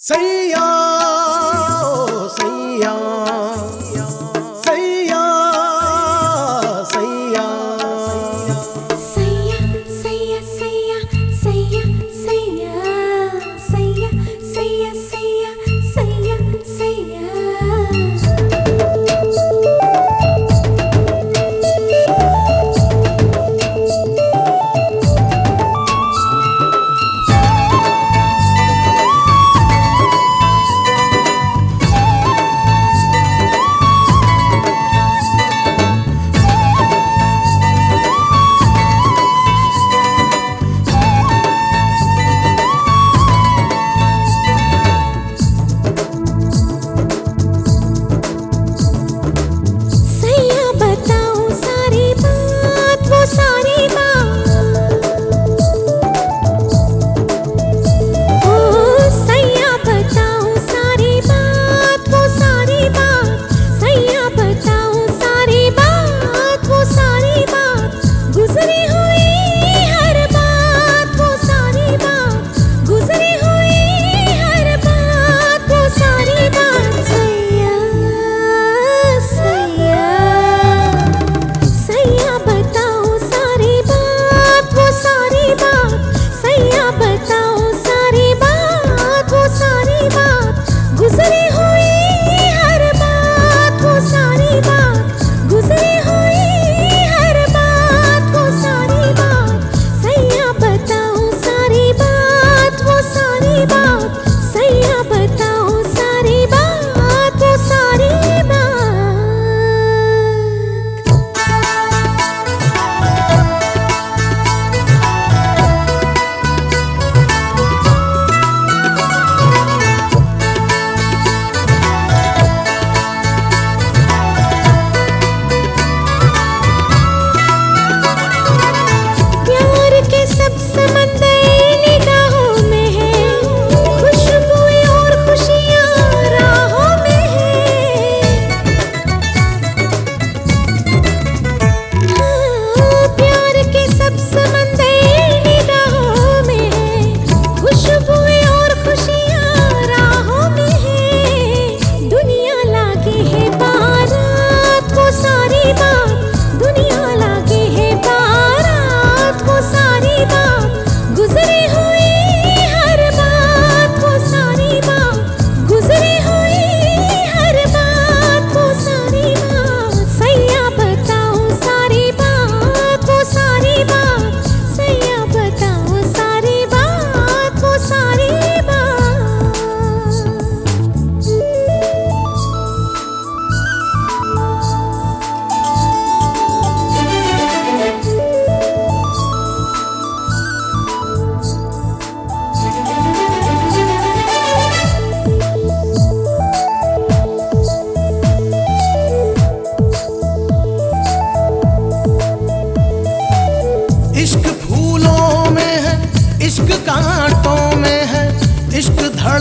谁呀？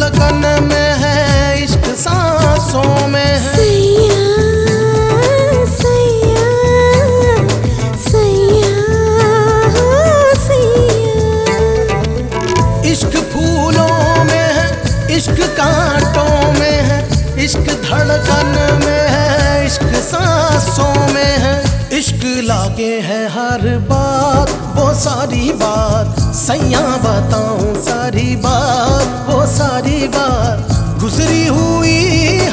लगन में है इश्क सांसों में है। इश्क फूलों में है इश्क में है इश्क धड़कन में है इश्क सांसों में है। इश्क लागे है हर बात वो सारी बात। सैया बताऊँ सारी बात वो सारी बात गुजरी हुई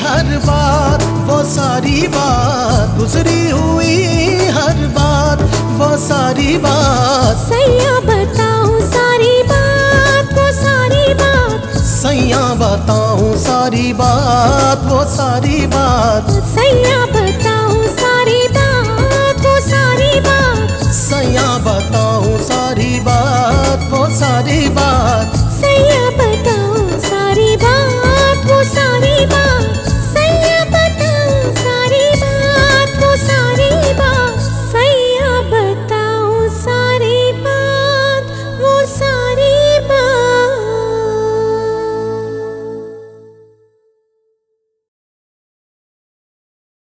हर बात वो सारी बात गुजरी हुई हर बात वो सारी बात। सैया बताऊँ सारी बात वो सारी बात। सैया बताऊँ सारी बात वो सारी बात। सैया